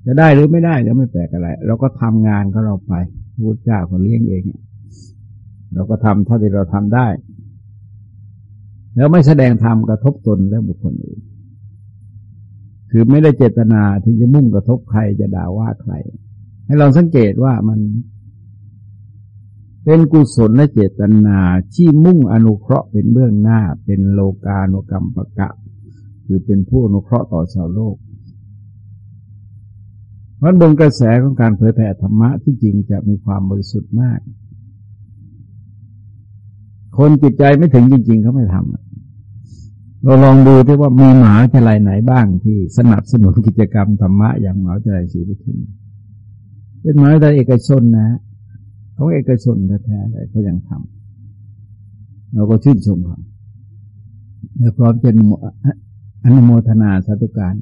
S1: จะได้หรือไม่ได้ก็ไม่แปลกอะไร เราก็ทำงานของเราไปพูดเจ้าเขาเลี้ยงเอง เราก็ทำเท่าที่เราทำได้ แล้วไม่แสดงธรรมกระทบตนและบุคคลอื่น คือไม่ได้เจตนาที่จะมุ่งกระทบใครจะด่าว่าใคร ให้เราสังเกตว่ามัน เป็นกุศลและเจตนาที่มุ่งอนุเคราะห์เป็นเบื้องหน้า เป็นโลกาโนกรรมปะกะ คือเป็นผู้อนุเคราะห์ต่อชาวโลก เพราะบนกระแสของการเผยแผ่ธรรมะที่จริงจะมีความบริสุทธิ์มาก คนจิตใจไม่ถึงจริง ๆ เขาไม่ทำเราลองดูที่ว่ามีหมาจะไรไหนบ้างที่สนับสนุนกิจกรรมธรรมะอย่างหมาจะไรศรีวิทุนเป็นหมาแต่เอกชนนะเขาเอกชนแท้ๆเลยเขายังทำเราก็ชื่นชมเขาและพร้อมจะอนุโมทนาสาธุการ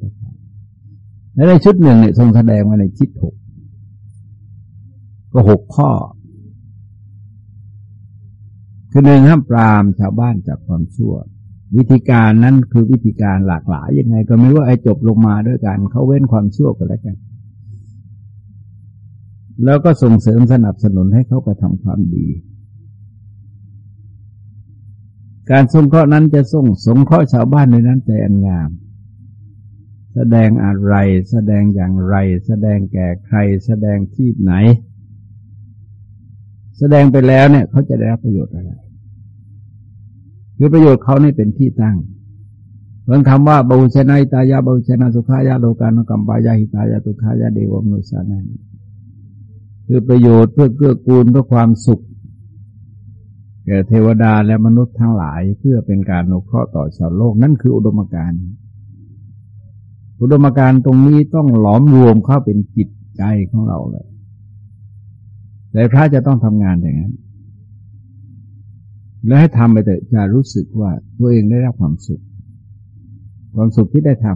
S1: และในชุดหนึ่งเนี่ยทรงแสดงมาในชิดหกก็หกข้อ คือหนึ่งห้ามปรามชาวบ้านจากความชั่ว วิธีการนั้นคือวิธีการหลากหลายยังไง ก็ไม่รู้ไอ้จบลงมาด้วยกันเขาเว้นความชั่วก็แล้วกัน แล้วก็ส่งเสริมสนับสนุนให้เขาไปทำความดี การสงเคราะห์นั้นจะส่งสงเคราะห์ชาวบ้านในนั้นใจอันงาม แสดงอะไร แสดงอย่างไร แสดงแก่ใคร แสดงที่ไหน แสดงไปแล้วเนี่ย เขาจะได้รับประโยชน์อะไรคือประโยชน์เขานี่เป็นที่ตั้งเพราะคำว่าบุชนายตายาบุชนาสุขายาโลกานกัมปายาหิตายาตุขายาเดวมนุสานันคือประโยชน์เพื่อเกื้อกูลเพื่อความสุข แก่เทวดาและมนุษย์ทั้งหลายเพื่อเป็นการนุเคราะห์ต่อชาวโลกนั่นคืออุดมการณ์ อุดมการตรงนี้ต้องหลอมรวมเข้าเป็นจิตใจของเราเลยแต่พระจะต้องทำงานอย่างนั้น และให้ทำไปเถอะจะรู้สึกว่าตัวเองได้รับความสุข ความสุขที่ได้ท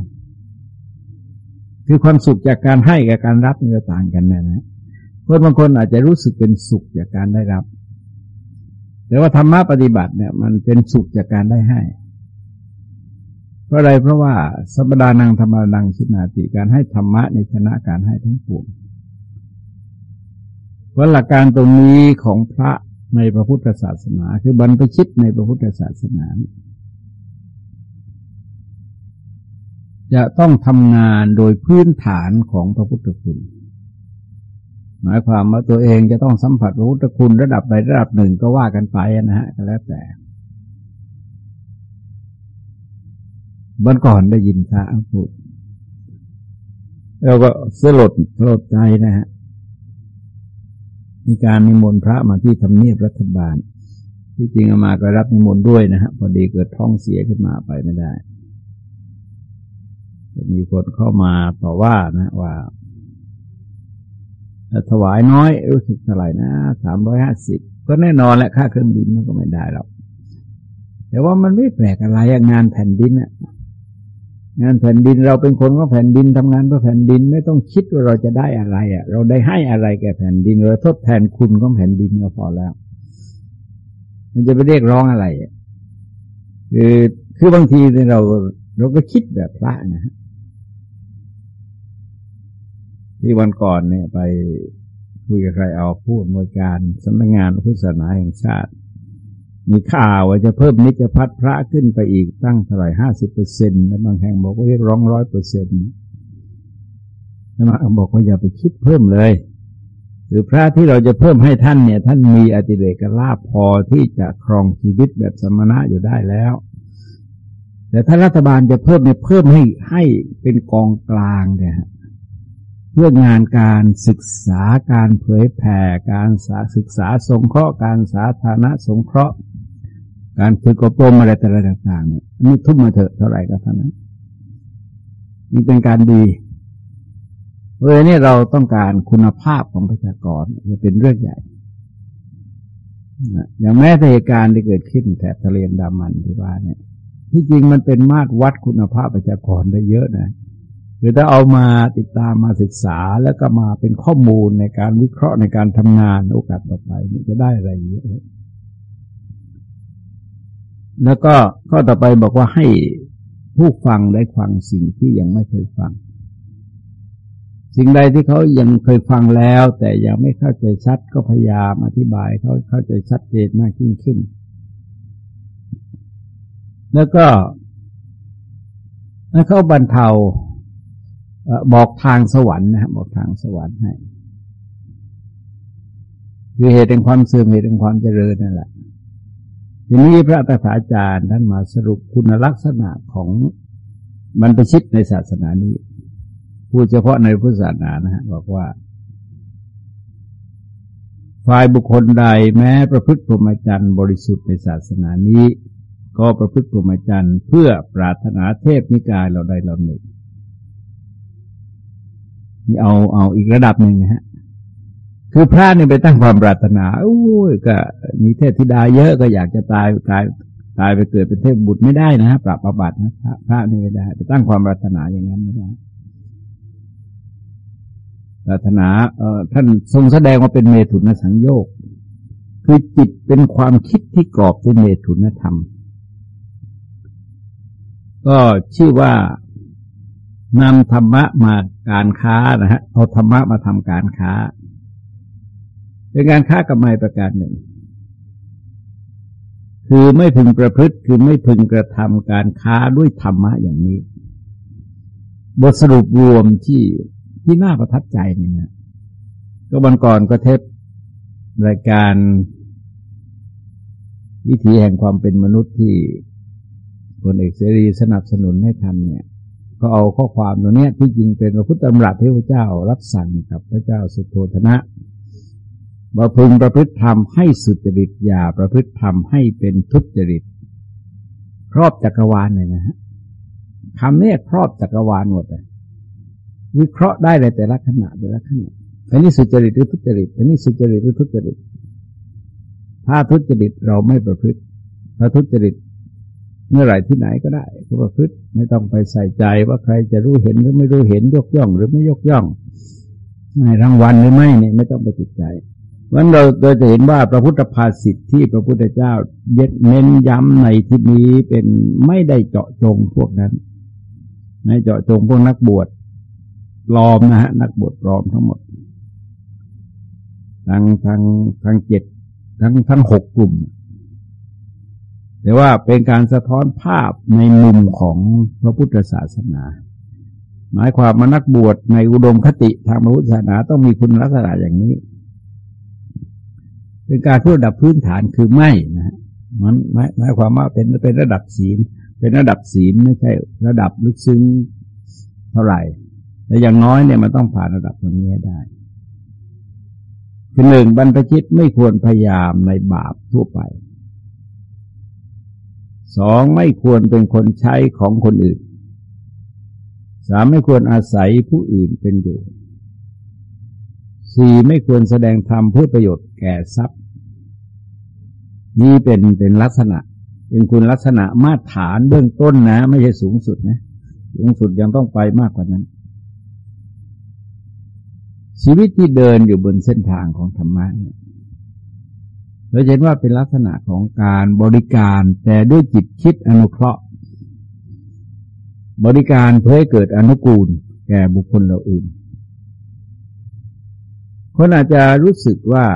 S1: ำคือความสุขจากการให้กับการรับมันต่างกันนะนะคนบางคนอาจจะรู้สึกเป็นสุขจากการได้รับ แต่ว่าธรรมะปฏิบัติเนี่ย มันเป็นสุขจากการได้ให้ ราะอะไรเพราะว่าสัมปดานังธรรมดังชินาติการให้ธรรมะในชนะการให้ทั้งปวงว่าหลักการตรงนี้ของพระในพระพุทธศาสนา คือบรรพชิตในพระพุทธศาสนาจะต้องทำงานโดยพื้นฐานของพระพุทธคุณ หมายความว่าตัวเองจะต้องสัมผัสพระพุทธคุณระดับใดระดับหนึ่งก็ว่ากันไปนะฮะก็แล้วแต่ เมื่อก่อนได้ยินพระพูดเราก็สลดสลดใจนะฮะมีการนิมนต์พระมาที่ทำเนียบรัฐบาล ที่จริงอามาก็รับนิมนต์ด้วยนะฮะพอดีเกิดท้องเสียขึ้นมาไปไม่ได้จะมีคนเข้ามาต่อว่านะว่าถวายน้อยรู้สึกเท่าไหร่นะสามร้อยห้าสิบก็แน่นอนแหละค่าเครื่องบินมันก็ไม่ได้หรอกแต่ว่ามันไม่แปลกอะไรงานแผ่นดินอะ งานแผ่นดินเราเป็นคนของแผ่นดินทำงานเพื่อแผ่นดินไม่ต้องคิดว่าเราจะได้อะไรอะ เราได้ให้อะไรแก่แผ่นดินเราทดแทนคุณของแผ่นดินก็พอแล้ว มันจะไปเรียกร้องอะไรคือคือบางทีเราเราก็คิดแบบพระนะฮะที่วันก่อนเนี่ยไปคุยกับใครเอาพูดมวยการสำนักงานพุทธศาสนาแห่งชาติ มีข่าวว่าจะเพิ่มนิจพัฒพระขึ้นไปอีกตั้งเท่าไหร่ห้าสิบเปอร์เซ็นต์แล้วบางแห่งบอกว่าเรียกร้องร้อยเปอร์เซ็นต์แล้วมาบอกว่าอย่าไปคิดเพิ่มเลย หรือพระที่เราจะเพิ่มให้ท่านเนี่ย ท่านมีอติเรกลาภพอที่จะครองชีวิตแบบสมณะอยู่ได้แล้ว แต่ถ้ารัฐบาลจะเพิ่มเนี่ยเพิ่มให้ให้เป็นกองกลางเนี่ย เพื่องานการศึกษาการเผยแผ่การศึกษาสงเคราะห์การสาธารณสงเคราะห์ การฝึกอบรมอะไรต่างๆเนี่ยนี่ทุ่มมาเถอะเท่าไหร่ก็เท่านั้นนี่เป็นการดีเพราะนี่เราต้องการคุณภาพของประชากรจะเป็นเรื่องใหญ่อย่างแม้แต่เหตุการณ์ที่เกิดขึ้นแถบทะเลดามันที่ว่าเนี่ย ที่จริงมันเป็นมาตรวัดคุณภาพประชากรได้เยอะนะ คือถ้าเอามาติดตามมาศึกษาแล้วก็มาเป็นข้อมูลในการวิเคราะห์ในการทำงานโอกาสต่อไปจะได้อะไรเยอะแล้วก็ข้อต่อไปบอกว่าให้ผู้ฟังได้ฟังสิ่งที่ยังไม่เคยฟัง สิ่งใดที่เขายังเคยฟังแล้ว แต่ยังไม่เข้าใจชัดก็พยายามอธิบายเขาเข้าใจชัดเจนมากยิ่งขึ้น แล้วก็ให้เขาบรรเทา บอกทางสวรรค์นะครับบอกทางสวรรค์ให้คือเหตุแห่งความเสื่อมเหตุแห่งความเจริญนั่นแหละทีนี้พระตถาจารย์ท่านมาสรุปคุณลักษณะของมันประชิดในศาสนานี้พูดเฉพาะในพุทธศาสนานะฮะบอกว่า ฝ่ายบุคคลใดแม้ประพฤติพรหมจรรย์บริสุทธิ์ในศาสนานี้ ก็ประพฤติพรหมจรรย์เพื่อปรารถนาเทพนิกายเราใดเราหนึ่ง นี่เอาเอาอีกระดับหนึ่งนะฮะคือพระนี่ไปตั้งความปรารถนาโอ้ยก็มีเทพธิดาเยอะก็อยากจะตายตายตายไปเกิดเป็นเทพบุตรไม่ได้นะฮะปรับประบัตินะพระพระนี่ไม่ได้ไปตั้งความปรารถนาอย่างนั้นไม่ได้ปรารถนาเอ่อท่านทรงแสดงว่าเป็นเมถุนสังโยกคือจิตเป็นความคิดที่กรอบด้วยเมถุนธรรม ก็ชื่อว่า นำธรรมะมาการค้านะฮะเอาธรรมะมาทำการค้า เป็นการค้ากำไรประการหนึ่ง คือไม่พึงประพฤติคือไม่พึงกระทำการค้าด้วยธรรมะอย่างนี้ บทสรุปรวมที่ที่น่าประทับใจนี่นะก็บันก่อนก็เทปรายการวิถีแห่งความเป็นมนุษย์ที่พลเอกเสรีสนับสนุนให้ทำเนี่ย ก็เอาข้อความตรงนี้ที่จริงเป็นพระพุทธธรรมรัตที่พระเจ้ารับสั่งกับพระเจ้าสุโธธนะว่าพึงประพฤติธรรมให้สุจริตอย่าประพฤติธรรมให้เป็นทุจริต ครอบจักรวาลเลยนะฮะคำนี้ครอบจักรวาลหมดเลยวิเคราะห์ได้เลยแต่ละขณะแต่ละขณะอันนี้สุจริตหรือทุจริตอันนี้สุจริตหรือทุจริต ถ้าทุจริตเราไม่ประพฤติถ้าทุจริต เมื่อไหร่ที่ไหนก็ได้ก็ประพฤติไม่ต้องไปใส่ใจว่าใครจะรู้เห็นหรือไม่รู้เห็นยกย่อง หรือไม่ยกย่องให้รางวัลหรือไม่เนี่ยไม่ต้องไปติดใจวันเราเราจะเห็นว่าพระพุทธภาษิตที่พระพุทธเจ้าเย็ดเน้นย้ำในที่นี้เป็นไม่ได้เจาะจงพวกนั้นไม่เจาะจงพวกนักบวชปลอมนะฮะนักบวชปลอมทั้งหมดทั้งทั้งทั้งเจ็ดทั้งทั้งหกกลุ่ม แต่ว่าเป็นการสะท้อนภาพในมุมของพระพุทธศาสนา หมายความมานักบวชในอุดมคติทางพระพุทธศาสนาต้องมีคุณลักษณะอย่างนี้ เป็นการพูดระดับพื้นฐานคือไม่นะมันหมายหมายความว่าเป็นเป็นระดับศีล เป็นระดับศีลไม่ใช่ ระดับลึกซึ้งเท่าไหร่แต่อย่างน้อยเนี่ยมันต้องผ่านระดับตรงนี้ได้คือหนึ่งบรรพชิตไม่ควรพยายามในบาปทั่วไป สองไม่ควรเป็นคนใช้ของคนอื่น สามไม่ควรอาศัยผู้อื่นเป็นอยู่สี่ไม่ควรแสดงธรรมเพื่อประโยชน์แก่ทรัพย์ นี่เป็นเป็นลักษณะ เป็นคุณลักษณะมาตรฐานเบื้องต้นนะ ไม่ใช่สูงสุดนะ สูงสุดยังต้องไปมากกว่านั้น ชีวิตที่เดินอยู่บนเส้นทางของธรรมะเนี่ย เราเห็นว่าเป็นลักษณะของการบริการแต่ด้วยจิตคิดอนุเคราะห์ บริการเพื่อให้เกิดอนุกูล แก่บุคคลเราอื่น คนอาจจะรู้สึกว่า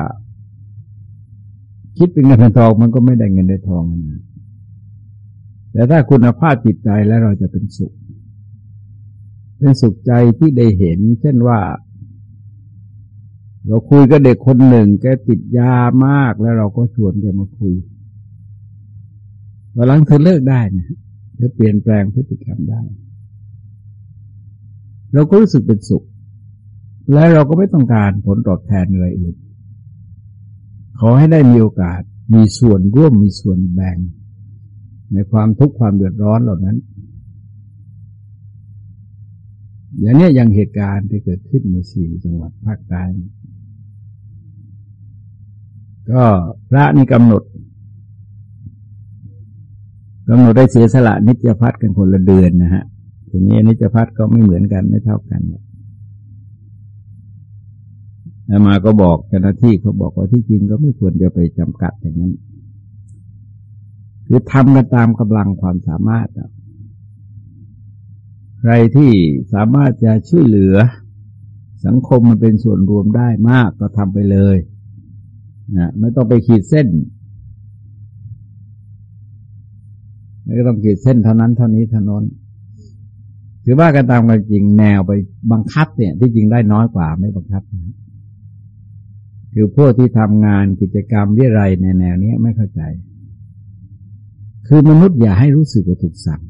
S1: คิดเป็นเงินเป็นทองมันก็ไม่ได้เงินได้ทองนะแต่ถ้าคุณภาพจิตใจแล้วเราจะเป็นสุข เป็นสุขใจที่ได้เห็น เช่นว่า เราคุยกับเด็กคนหนึ่งแกติดยามากแล้วเราก็ชวนแกมาคุยวันหลังเธอเลิกได้นะเธอเปลี่ยนแปลงพฤติกรรมได้ เราก็รู้สึกเป็นสุข และเราก็ไม่ต้องการผลตอบแทนอะไรอื่นขอให้ได้มีโอกาสมีส่วนร่วมมีส่วนแบ่ง ในความทุกข์ความเดือดร้อนเหล่านั้น อย่างนี้อย่างเหตุการณ์ที่เกิดขึ้นในสี่จังหวัดภาคใต้ ก็พระนี่กำหนดกำหนดได้เสียสละนิจพัฒกันคนละเดือนนะฮะ ทีนี้นิจพัฒก็ไม่เหมือนกันไม่เท่ากันแล้วมาก็บอกเจ้าหน้าที่เขาบอกว่าที่จริงก็ไม่ควรจะไปจำกัดอย่างนั้น คือทำกันตามกำลังความสามารถใครที่สามารถจะช่วยเหลือ สังคมมันเป็นส่วนรวมได้มากก็ทำไปเลย นะไม่ต้องไปขีดเส้น ไม่ต้องขีดเส้นเท่านั้นเท่านี้เท่านั้นถือว่ากันตามกันจริงแนวไปบังคับเนี่ย ที่จริงได้น้อยกว่าไม่บังคับนะคือพวกที่ทำงานกิจกรรมเรียไรในแนวนี้ไม่เข้าใจ คือมนุษย์อย่าให้รู้สึกว่าถูกสั่ง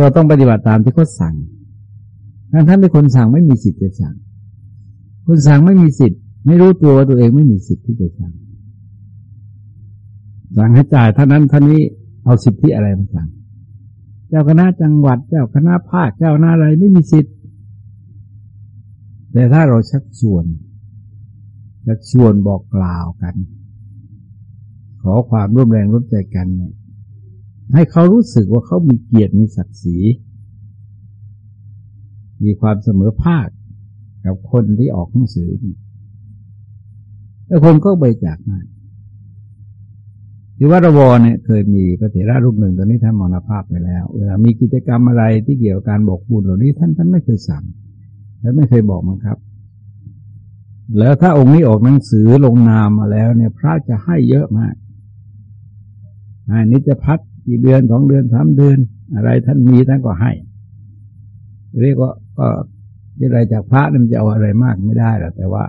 S1: เราต้องปฏิบัติตามที่เขาสั่งถ้าท่านเป็นคนสั่งไม่มีสิทธิ์จะสั่ง คนสั่งไม่มีสิทธิ์ ไม่รู้ตัวตัวเองไม่มีสิทธิ์ที่จะสั่งสั่งให้จ่ายเท่านั้นเท่านี้เอาสิทธิอะไรมาสั่ง เจ้าคณะจังหวัด เจ้าคณะภาคเจ้าหน้าอะไรไม่มีสิทธิ์ แต่ถ้าเราชักชวนชักชวนบอกกล่าวกัน ขอความร่วมแรงร่วมใจกันเนี่ยให้เขารู้สึกว่าเขามีเกียรติมีศักดิ์ศรี มีความเสมอภาคกับคนที่ออกหนังสือ แล้วคนก็บริจาคมาที่วัดระวเนี่ยเคยมีพระเถระรูปหนึ่งตอนนี้ท่านมรณภาพไปแล้วเวลามีกิจกรรมอะไรที่เกี่ยวกับการบอกบุญเหล่านี้ท่านท่านไม่เคยสั่ง และไม่เคยบอกมั้งครับ แล้วถ้าองค์นี้ออกหนังสือลงนามมาแล้ว เนี่ย พระจะให้เยอะมากนิจพัฒกี่เดือนสองเดือนสามเดือน อะไรท่านมีท่านก็ให้ เรียกว่าก็อะไรจากพระนั่นจะเอาอะไรมากไม่ได้หรอกแต่ว่า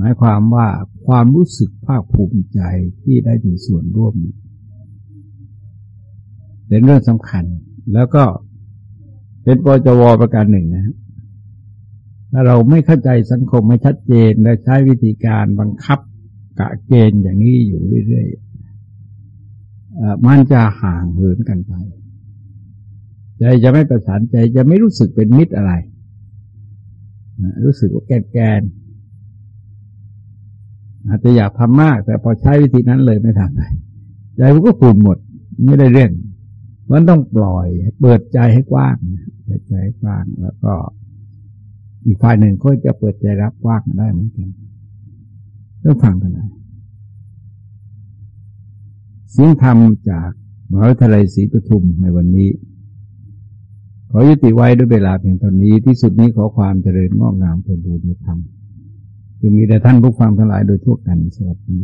S1: หมายความว่าความรู้สึกภาคภูมิใจที่ได้มีส่วนร่วม เป็นเรื่องสำคัญ แล้วก็เป็นปจวประการหนึ่งนะถ้าเราไม่เข้าใจสังคมไม่ชัดเจน และใช้วิธีการบังคับกะเกณฑ์อย่างนี้อยู่เรื่อยๆมันจะห่างเหินกันไป ใจจะไม่ประสานใจจะไม่รู้สึกเป็นมิตรอะไร รู้สึกว่าแกนแกน อาจจะอยากทำมาก แต่พอใช้วิธีนั้นเลยไม่ทำเลยใจมันก็ขุ่นหมด ไม่ได้เรื่องมันต้องปล่อยเปิดใจให้กว้างเปิดใจให้กว้างแล้วก็ อีกฝ่ายหนึ่งก็จะเปิดใจรับกว้างได้เหมือนกันต้องฟังกันนะสิ่งธรรมจากมหาวิทยาลัยศรีปทุมในวันนี้ ขอยุติไว้ด้วยเวลาเพียงเท่านี้ที่สุดนี้ขอความเจริญงอกงามเป็นบูรณธรรม คือมีแต่ท่านผู้ฟังทั้งหลายโดยทั่วกันสวัสดี